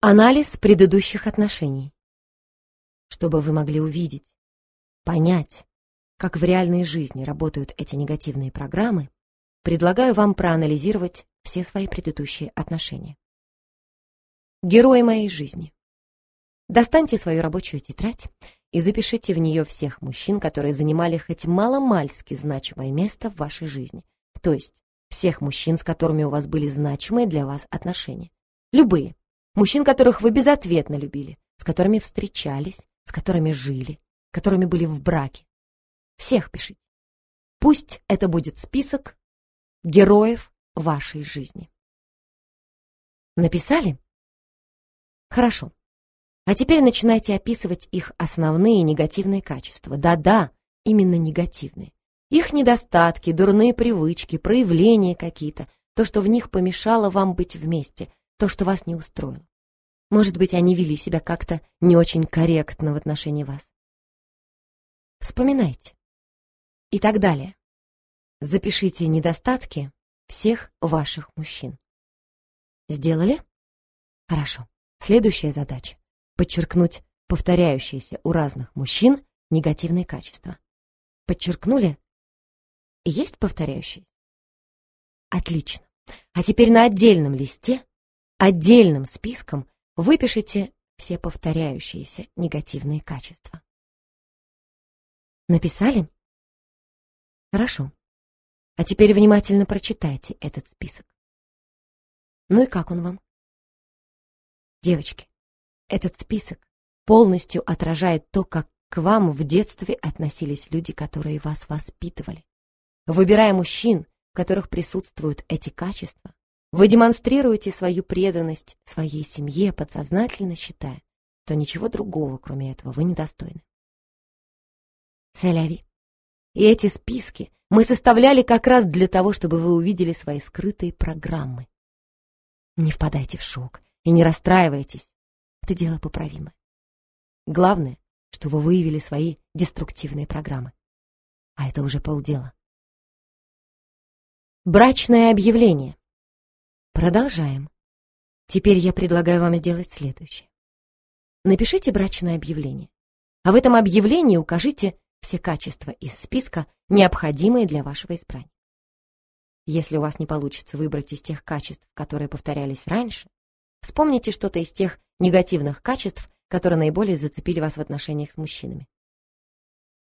Анализ предыдущих отношений. Чтобы вы могли увидеть, понять, как в реальной жизни работают эти негативные программы, предлагаю вам проанализировать все свои предыдущие отношения. Герои моей жизни. Достаньте свою рабочую тетрадь и запишите в нее всех мужчин, которые занимали хоть мало-мальски значимое место в вашей жизни. То есть всех мужчин, с которыми у вас были значимые для вас отношения. Любые Мужчин, которых вы безответно любили, с которыми встречались, с которыми жили, которыми были в браке. Всех пишите. Пусть это будет список героев вашей жизни. Написали? Хорошо. А теперь начинайте описывать их основные негативные качества. Да-да, именно негативные. Их недостатки, дурные привычки, проявления какие-то, то, что в них помешало вам быть вместе, то, что вас не устроило. Может быть, они вели себя как-то не очень корректно в отношении вас. Вспоминайте. И так далее. Запишите недостатки всех ваших мужчин. Сделали? Хорошо. Следующая задача — подчеркнуть повторяющиеся у разных мужчин негативные качества. Подчеркнули? Есть повторяющиеся? Отлично. А теперь на отдельном листе, отдельным списком Выпишите все повторяющиеся негативные качества. Написали? Хорошо. А теперь внимательно прочитайте этот список. Ну и как он вам? Девочки, этот список полностью отражает то, как к вам в детстве относились люди, которые вас воспитывали. Выбирая мужчин, в которых присутствуют эти качества, вы демонстрируете свою преданность своей семье, подсознательно считая, что ничего другого, кроме этого, вы недостойны. Сэляви. И эти списки мы составляли как раз для того, чтобы вы увидели свои скрытые программы. Не впадайте в шок и не расстраивайтесь. Это дело поправимое. Главное, что вы выявили свои деструктивные программы. А это уже полдела. Брачное объявление. Продолжаем. Теперь я предлагаю вам сделать следующее. Напишите брачное объявление. А в этом объявлении укажите все качества из списка, необходимые для вашего избрания. Если у вас не получится выбрать из тех качеств, которые повторялись раньше, вспомните что-то из тех негативных качеств, которые наиболее зацепили вас в отношениях с мужчинами.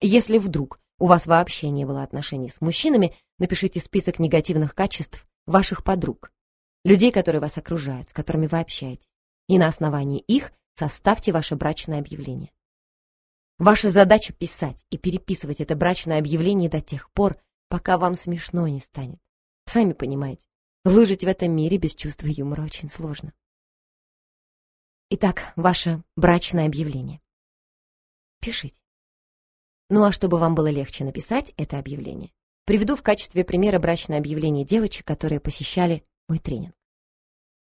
Если вдруг у вас вообще не было отношений с мужчинами, напишите список негативных качеств ваших подруг, людей, которые вас окружают, с которыми вы общаетесь, и на основании их составьте ваше брачное объявление. Ваша задача писать и переписывать это брачное объявление до тех пор, пока вам смешно не станет. Сами понимаете, выжить в этом мире без чувства юмора очень сложно. Итак, ваше брачное объявление. Пишите. Ну а чтобы вам было легче написать это объявление, приведу в качестве примера брачное объявление девочек, которые посещали мой тренинг.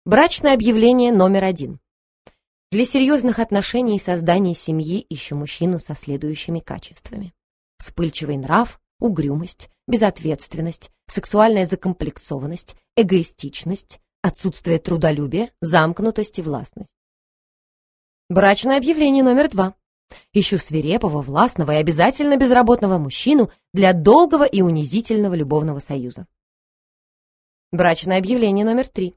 Брачное объявление номер один. Для серьезных отношений и создания семьи ищу мужчину со следующими качествами. Вспыльчивый нрав, угрюмость, безответственность, сексуальная закомплексованность, эгоистичность, отсутствие трудолюбия, замкнутость и властность. Брачное объявление номер два. Ищу свирепого, властного и обязательно безработного мужчину для долгого и унизительного любовного союза. Брачное объявление номер три.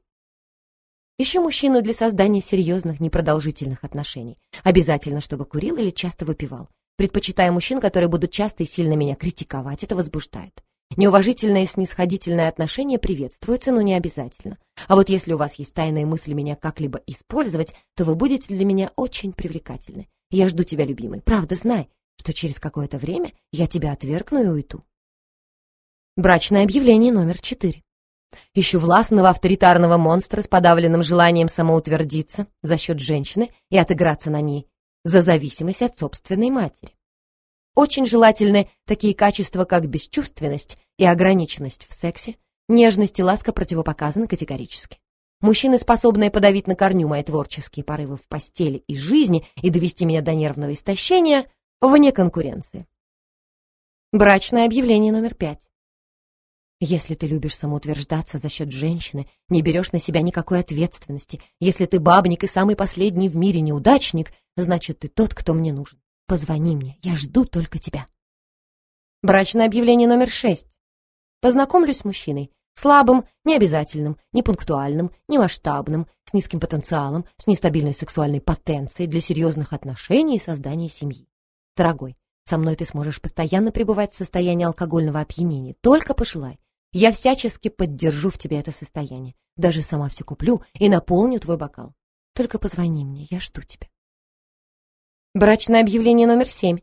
Ищу мужчину для создания серьезных, непродолжительных отношений. Обязательно, чтобы курил или часто выпивал. Предпочитаю мужчин, которые будут часто и сильно меня критиковать. Это возбуждает. Неуважительное и снисходительное отношение приветствуется, но не обязательно. А вот если у вас есть тайные мысли меня как-либо использовать, то вы будете для меня очень привлекательны. Я жду тебя, любимый. Правда, знай, что через какое-то время я тебя отвергну и уйду. Брачное объявление номер четыре. Ищу властного авторитарного монстра с подавленным желанием самоутвердиться за счет женщины и отыграться на ней за зависимость от собственной матери. Очень желательны такие качества, как бесчувственность и ограниченность в сексе, нежность и ласка противопоказаны категорически. Мужчины, способные подавить на корню мои творческие порывы в постели и жизни и довести меня до нервного истощения, вне конкуренции. Брачное объявление номер пять. Если ты любишь самоутверждаться за счет женщины, не берешь на себя никакой ответственности, если ты бабник и самый последний в мире неудачник, значит, ты тот, кто мне нужен. Позвони мне, я жду только тебя. Брачное объявление номер шесть. Познакомлюсь с мужчиной. Слабым, необязательным, непунктуальным, немасштабным, с низким потенциалом, с нестабильной сексуальной потенцией для серьезных отношений и создания семьи. Дорогой, со мной ты сможешь постоянно пребывать в состоянии алкогольного опьянения. Только пожелай. Я всячески поддержу в тебе это состояние. Даже сама все куплю и наполню твой бокал. Только позвони мне, я жду тебя. Брачное объявление номер семь.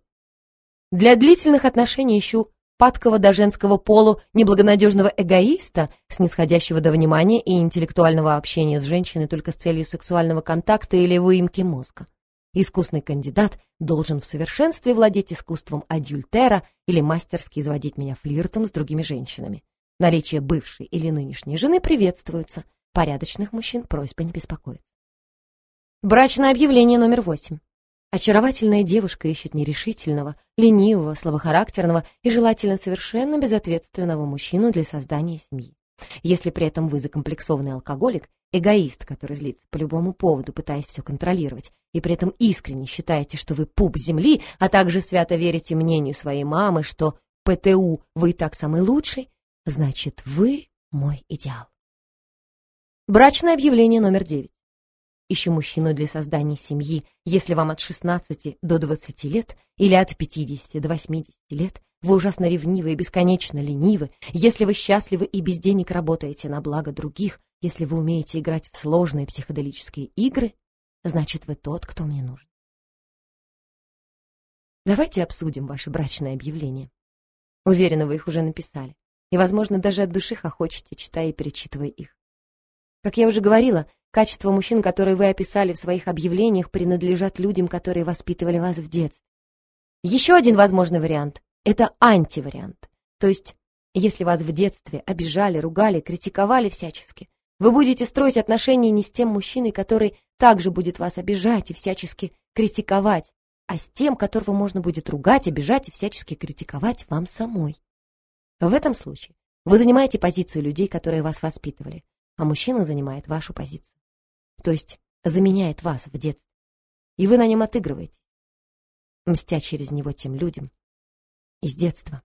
Для длительных отношений ищу падкого до женского полу неблагонадежного эгоиста, снисходящего до внимания и интеллектуального общения с женщиной только с целью сексуального контакта или выемки мозга. Искусный кандидат должен в совершенстве владеть искусством адюльтера или мастерски изводить меня флиртом с другими женщинами. Наличие бывшей или нынешней жены приветствуется. Порядочных мужчин просьба не беспокоить. Брачное объявление номер восемь. Очаровательная девушка ищет нерешительного, ленивого, слабохарактерного и желательно совершенно безответственного мужчину для создания семьи. Если при этом вы закомплексованный алкоголик, эгоист, который злится по любому поводу, пытаясь все контролировать, и при этом искренне считаете, что вы пуп земли, а также свято верите мнению своей мамы, что ПТУ вы и так самый лучший, значит, вы мой идеал. Брачное объявление номер девять. Ищу мужчину для создания семьи, если вам от 16 до 20 лет или от 50 до 80 лет, вы ужасно ревнивы и бесконечно ленивы, если вы счастливы и без денег работаете на благо других, если вы умеете играть в сложные психоделические игры, значит, вы тот, кто мне нужен. Давайте обсудим ваше брачное объявление. Уверена, вы их уже написали. И, возможно, даже от души хохочете, читая и перечитывая их. Как я уже говорила, Качества мужчин, которые вы описали в своих объявлениях, принадлежат людям, которые воспитывали вас в детстве. Еще один возможный вариант – это антивариант. То есть, если вас в детстве обижали, ругали, критиковали всячески, вы будете строить отношения не с тем мужчиной, который также будет вас обижать и всячески критиковать, а с тем, которого можно будет ругать, обижать и всячески критиковать вам самой. В этом случае вы занимаете позицию людей, которые вас воспитывали, а мужчина занимает вашу позицию. То есть заменяет вас в детстве, и вы на нем отыгрываете, мстя через него тем людям из детства,